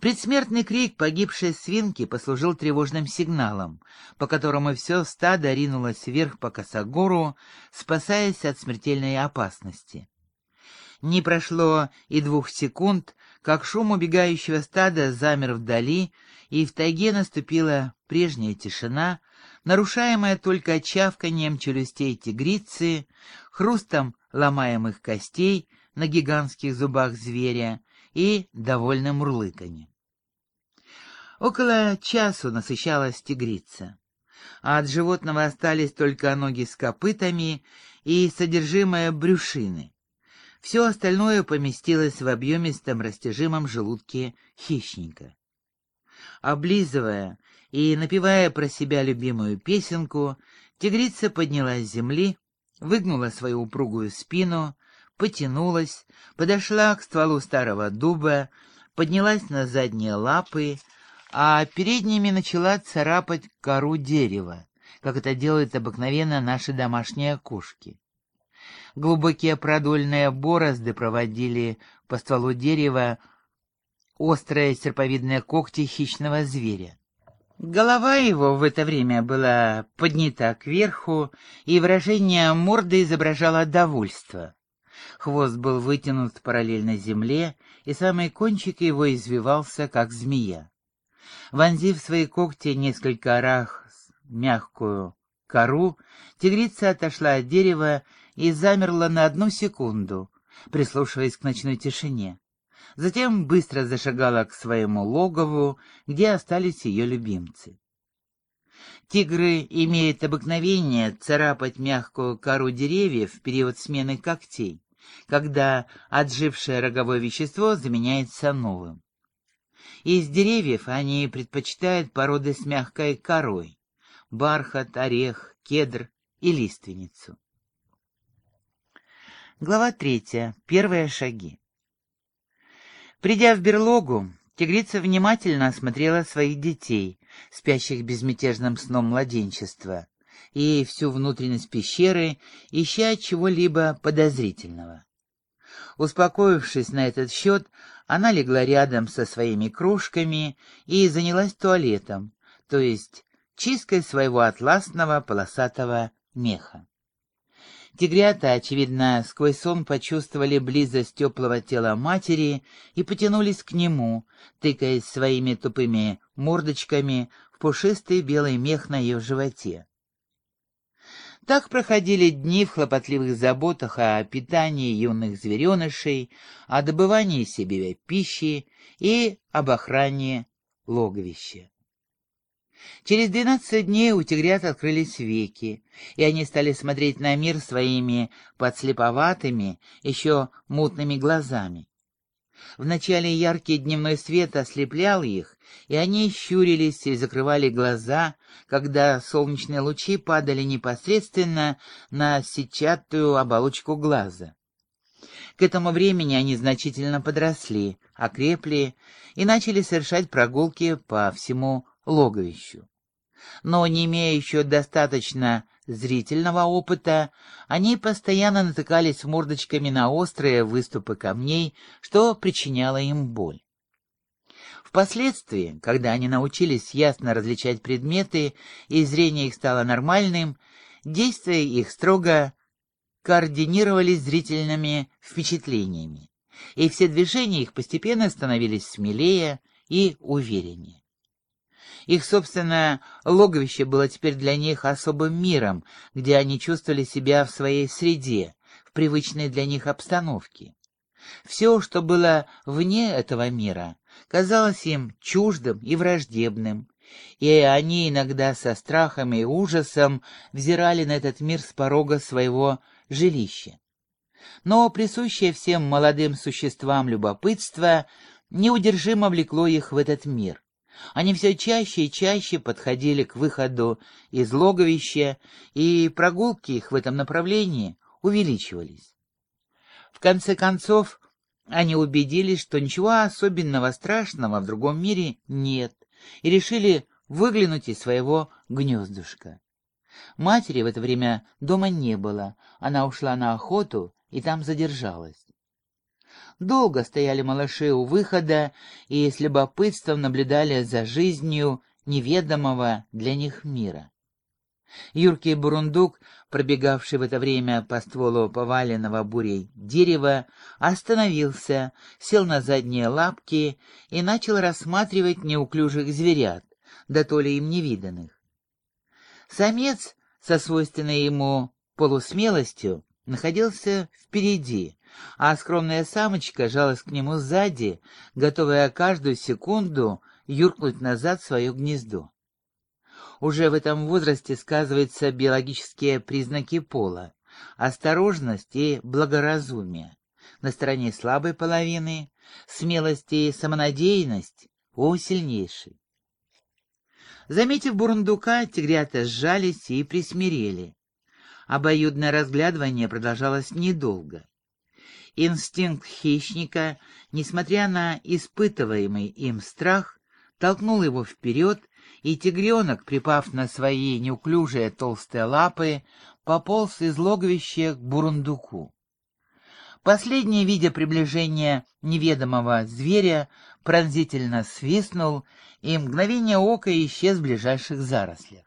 Предсмертный крик погибшей свинки послужил тревожным сигналом, по которому все стадо ринулось вверх по косогору, спасаясь от смертельной опасности. Не прошло и двух секунд, как шум убегающего стада замер вдали, и в тайге наступила прежняя тишина, нарушаемая только чавканием челюстей тигрицы, хрустом ломаемых костей на гигантских зубах зверя и довольным мурлыканьем. Около часу насыщалась тигрица, а от животного остались только ноги с копытами и содержимое брюшины. Все остальное поместилось в объемистом растяжимом желудке хищника. Облизывая и напевая про себя любимую песенку, тигрица поднялась с земли, выгнула свою упругую спину, потянулась, подошла к стволу старого дуба, поднялась на задние лапы, а передними начала царапать кору дерева, как это делают обыкновенно наши домашние кошки. Глубокие продольные борозды проводили по стволу дерева острые серповидные когти хищного зверя. Голова его в это время была поднята кверху, и выражение морды изображало довольство. Хвост был вытянут параллельно земле, и самый кончик его извивался, как змея. Вонзив свои когти несколько раз мягкую кору, тигрица отошла от дерева и замерла на одну секунду, прислушиваясь к ночной тишине. Затем быстро зашагала к своему логову, где остались ее любимцы. Тигры имеют обыкновение царапать мягкую кору деревьев в период смены когтей, когда отжившее роговое вещество заменяется новым. Из деревьев они предпочитают породы с мягкой корой — бархат, орех, кедр и лиственницу. Глава третья. Первые шаги. Придя в берлогу, тигрица внимательно осмотрела своих детей, спящих безмятежным сном младенчества, и всю внутренность пещеры, ища чего-либо подозрительного. Успокоившись на этот счет, она легла рядом со своими кружками и занялась туалетом, то есть чисткой своего атласного полосатого меха. Тигрята, очевидно, сквозь сон почувствовали близость теплого тела матери и потянулись к нему, тыкаясь своими тупыми мордочками в пушистый белый мех на ее животе. Так проходили дни в хлопотливых заботах о питании юных зверенышей, о добывании себе пищи и об охране логовища. Через двенадцать дней у тигрят открылись веки, и они стали смотреть на мир своими подслеповатыми, еще мутными глазами. Вначале яркий дневной свет ослеплял их, и они щурились и закрывали глаза, когда солнечные лучи падали непосредственно на сетчатую оболочку глаза. К этому времени они значительно подросли, окрепли и начали совершать прогулки по всему логовищу. Но не имея еще достаточно зрительного опыта, они постоянно натыкались мордочками на острые выступы камней, что причиняло им боль. Впоследствии, когда они научились ясно различать предметы и зрение их стало нормальным, действия их строго координировались зрительными впечатлениями, и все движения их постепенно становились смелее и увереннее. Их собственное логовище было теперь для них особым миром, где они чувствовали себя в своей среде, в привычной для них обстановке. Все, что было вне этого мира, казалось им чуждым и враждебным, и они иногда со страхом и ужасом взирали на этот мир с порога своего жилища. Но присущее всем молодым существам любопытство неудержимо влекло их в этот мир. Они все чаще и чаще подходили к выходу из логовища, и прогулки их в этом направлении увеличивались. В конце концов, они убедились, что ничего особенного страшного в другом мире нет, и решили выглянуть из своего гнездышка. Матери в это время дома не было, она ушла на охоту и там задержалась. Долго стояли малыши у выхода и с любопытством наблюдали за жизнью неведомого для них мира. Юркий бурундук, пробегавший в это время по стволу поваленного бурей дерева, остановился, сел на задние лапки и начал рассматривать неуклюжих зверят, да то ли им невиданных. Самец, со свойственной ему полусмелостью, находился впереди, а скромная самочка жалась к нему сзади, готовая каждую секунду юркнуть назад в свое гнездо. Уже в этом возрасте сказываются биологические признаки пола, осторожность и благоразумие. На стороне слабой половины смелость и самонадеянность у сильнейшей. Заметив бурундука, тигрята сжались и присмирели. Обоюдное разглядывание продолжалось недолго. Инстинкт хищника, несмотря на испытываемый им страх, толкнул его вперед, и тигренок, припав на свои неуклюжие толстые лапы, пополз из логовища к бурундуку. Последний, видя приближение неведомого зверя, пронзительно свистнул и мгновение ока исчез в ближайших зарослях.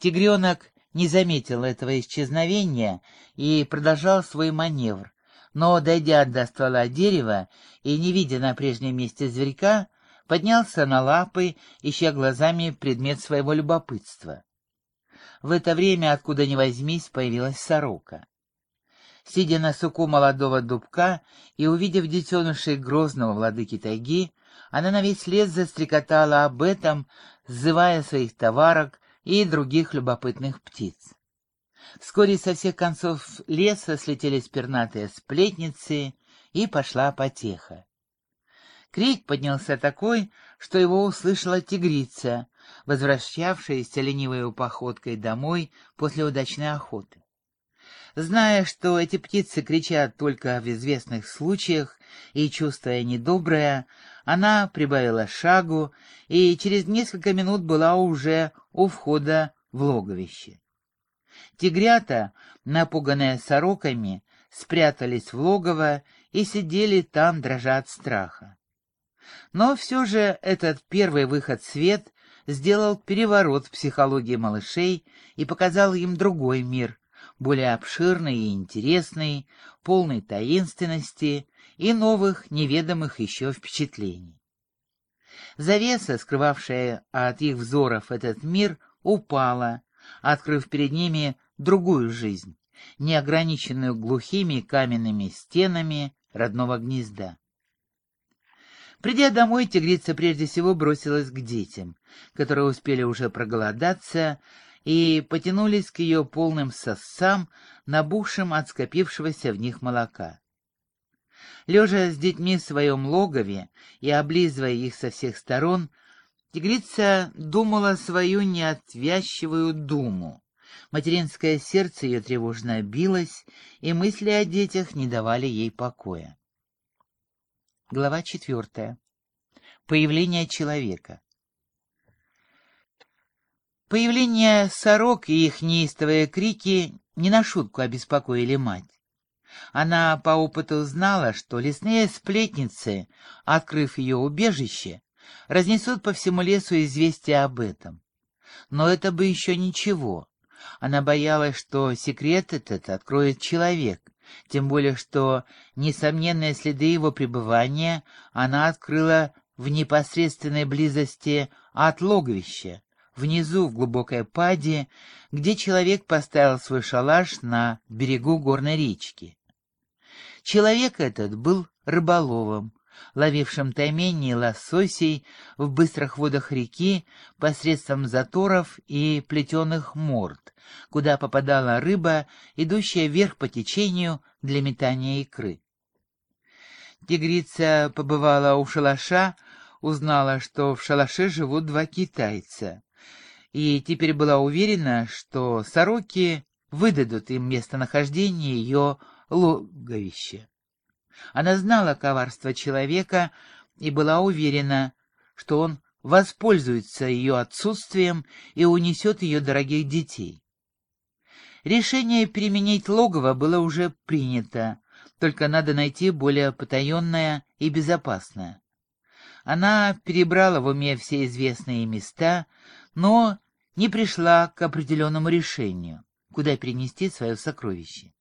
Тигренок не заметил этого исчезновения и продолжал свой маневр, но, дойдя до ствола дерева и не видя на прежнем месте зверька, поднялся на лапы, ища глазами предмет своего любопытства. В это время, откуда ни возьмись, появилась сорока. Сидя на суку молодого дубка и увидев детенышей грозного владыки тайги, она на весь лес застрекотала об этом, сзывая своих товарок и других любопытных птиц. Вскоре со всех концов леса слетелись пернатые сплетницы, и пошла потеха. Крик поднялся такой, что его услышала тигрица, возвращавшаяся ленивой походкой домой после удачной охоты. Зная, что эти птицы кричат только в известных случаях и чувствуя недоброе, она прибавила шагу и через несколько минут была уже у входа в логовище. Тигрята, напуганные сороками, спрятались в логово и сидели там, дрожа от страха. Но все же этот первый выход свет сделал переворот в психологии малышей и показал им другой мир, более обширный и интересный, полный таинственности и новых, неведомых еще впечатлений. Завеса, скрывавшая от их взоров этот мир, упала, открыв перед ними другую жизнь, не ограниченную глухими каменными стенами родного гнезда. Придя домой, тигрица прежде всего бросилась к детям, которые успели уже проголодаться и потянулись к ее полным сосам, набухшим от скопившегося в них молока. Лежа с детьми в своем логове и облизывая их со всех сторон, тигрица думала свою неотвязчивую думу. Материнское сердце ее тревожно билось, и мысли о детях не давали ей покоя. Глава четвертая. Появление человека. Появление сорок и их неистовые крики не на шутку обеспокоили мать. Она по опыту знала, что лесные сплетницы, открыв ее убежище, разнесут по всему лесу известие об этом. Но это бы еще ничего. Она боялась, что секрет этот откроет человек, тем более что несомненные следы его пребывания она открыла в непосредственной близости от логовища, внизу в глубокой паде, где человек поставил свой шалаш на берегу горной речки. Человек этот был рыболовом, ловившим тайменей и лососей в быстрых водах реки посредством заторов и плетеных морд, куда попадала рыба, идущая вверх по течению для метания икры. Тигрица побывала у шалаша, узнала, что в шалаше живут два китайца, и теперь была уверена, что сороки выдадут им местонахождение ее логовища. Она знала коварство человека и была уверена, что он воспользуется ее отсутствием и унесет ее дорогих детей. Решение применить логово было уже принято, только надо найти более потаенное и безопасное. Она перебрала в уме все известные места, но не пришла к определенному решению, куда перенести свое сокровище.